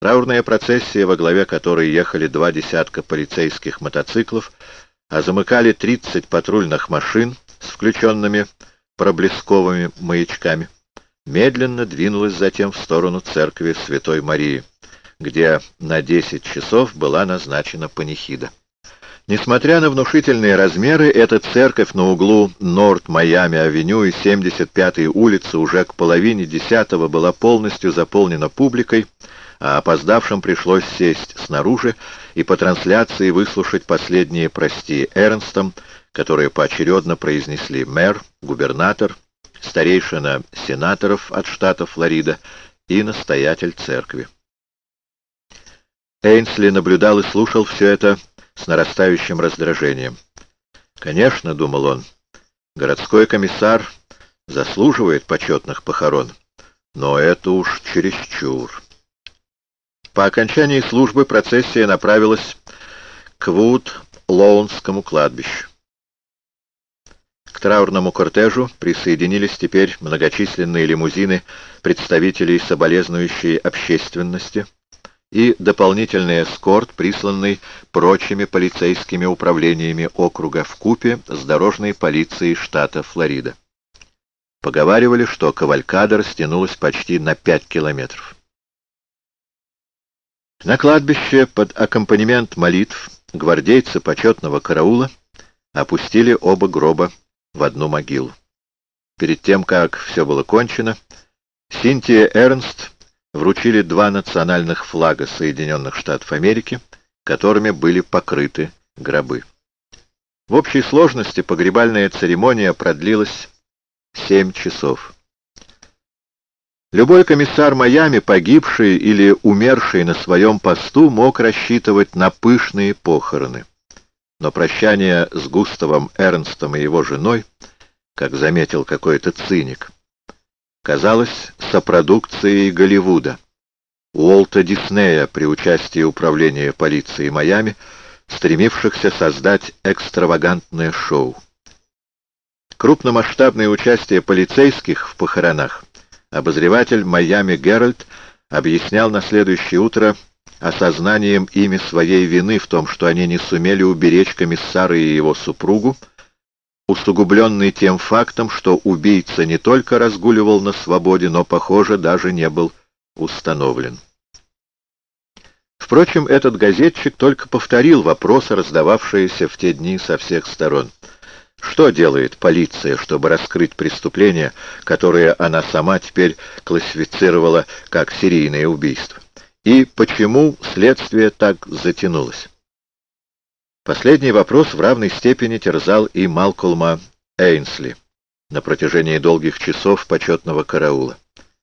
Траурная процессия, во главе которой ехали два десятка полицейских мотоциклов, а замыкали 30 патрульных машин с включенными проблесковыми маячками, медленно двинулась затем в сторону церкви Святой Марии, где на 10 часов была назначена панихида. Несмотря на внушительные размеры, эта церковь на углу Норт-Майами-авеню и 75-й улицы уже к половине десятого была полностью заполнена публикой, а опоздавшим пришлось сесть снаружи и по трансляции выслушать последние «прости» Эрнстом, которые поочередно произнесли мэр, губернатор, старейшина сенаторов от штата Флорида и настоятель церкви. Эйнсли наблюдал и слушал все это с нарастающим раздражением. «Конечно», — думал он, — «городской комиссар заслуживает почетных похорон, но это уж чересчур». По окончании службы процессия направилась к Вуд-Лоунскому кладбищу. К траурному кортежу присоединились теперь многочисленные лимузины представителей соболезнующей общественности — и дополнительный эскорт, присланный прочими полицейскими управлениями округа в купе с дорожной полицией штата Флорида. Поговаривали, что кавалькада растянулась почти на пять километров. На кладбище под аккомпанемент молитв гвардейцы почетного караула опустили оба гроба в одну могилу. Перед тем, как все было кончено, Синтия Эрнст вручили два национальных флага Соединенных Штатов Америки, которыми были покрыты гробы. В общей сложности погребальная церемония продлилась семь часов. Любой комиссар Майами, погибший или умерший на своем посту, мог рассчитывать на пышные похороны. Но прощание с Густавом Эрнстом и его женой, как заметил какой-то циник, казалось сопродукцией Голливуда. Уолта Диснея при участии управления полиции Майами, стремившихся создать экстравагантное шоу. Крупномасштабное участие полицейских в похоронах обозреватель Майами Геральт объяснял на следующее утро осознанием ими своей вины в том, что они не сумели уберечь комиссара и его супругу, усугубленный тем фактом, что убийца не только разгуливал на свободе, но, похоже, даже не был установлен. Впрочем, этот газетчик только повторил вопросы, раздававшиеся в те дни со всех сторон. Что делает полиция, чтобы раскрыть преступление, которое она сама теперь классифицировала как серийное убийство? И почему следствие так затянулось? Последний вопрос в равной степени терзал и Малкольма Эйнсли на протяжении долгих часов почетного караула.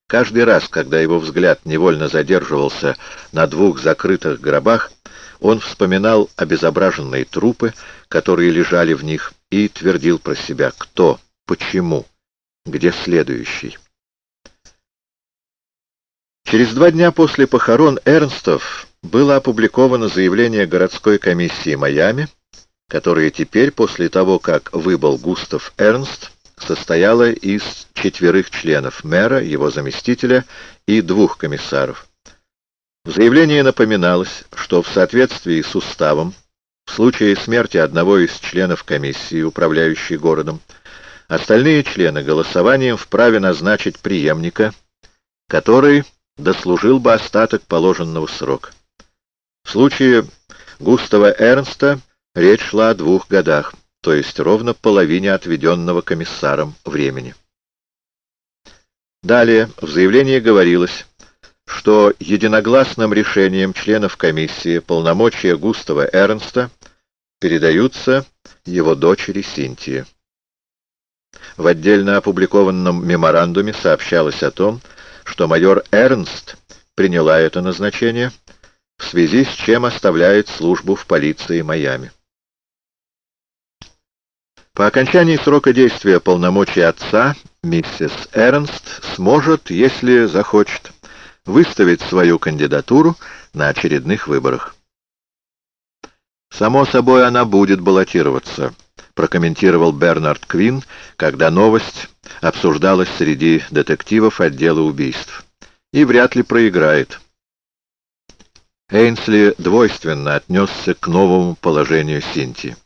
Каждый раз, когда его взгляд невольно задерживался на двух закрытых гробах, он вспоминал обезображенные трупы, которые лежали в них, и твердил про себя «Кто? Почему? Где следующий?» Через два дня после похорон Эрнстов было опубликовано заявление городской комиссии Майами, которое теперь, после того, как выбыл Густав Эрнст, состояло из четверых членов мэра, его заместителя и двух комиссаров. В заявлении напоминалось, что в соответствии с уставом, в случае смерти одного из членов комиссии, управляющей городом, остальные члены голосованием вправе назначить преемника, который дослужил бы остаток положенного срока. В случае Густава Эрнста речь шла о двух годах, то есть ровно половине отведенного комиссаром времени. Далее в заявлении говорилось, что единогласным решением членов комиссии полномочия Густава Эрнста передаются его дочери Синтии. В отдельно опубликованном меморандуме сообщалось о том, что майор Эрнст приняла это назначение – в связи с чем оставляет службу в полиции Майами. По окончании срока действия полномочий отца, миссис Эрнст сможет, если захочет, выставить свою кандидатуру на очередных выборах. «Само собой, она будет баллотироваться», — прокомментировал Бернард Квин, когда новость обсуждалась среди детективов отдела убийств. «И вряд ли проиграет». Эйнсли двойственно отнесся к новому положению Синтии.